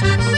que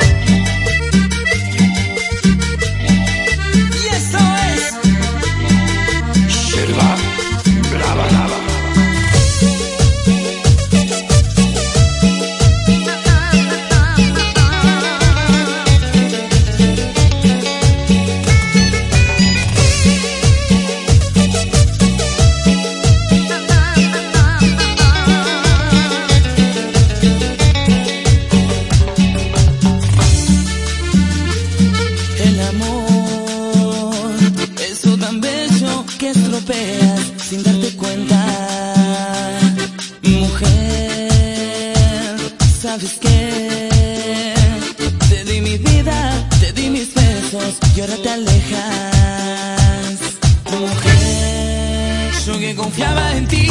¿sabes qué? Te di mi vida, te di mis besos y ahora te alejas. Mujer, yo que confiaba en ti,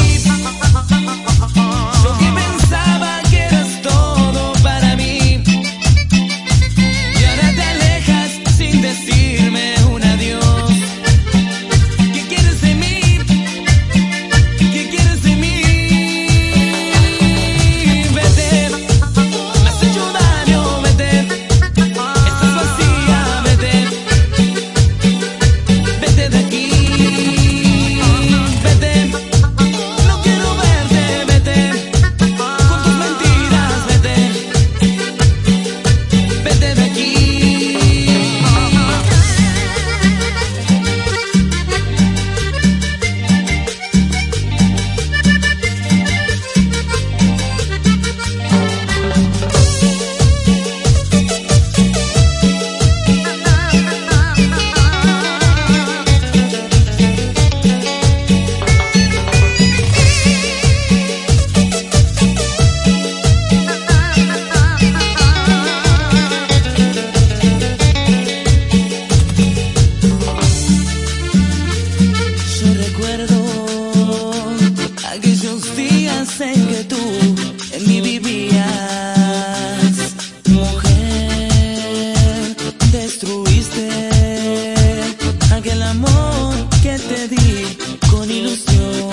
que te di con ilusión.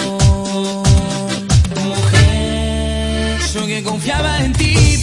Mujer, yo que confiaba en ti.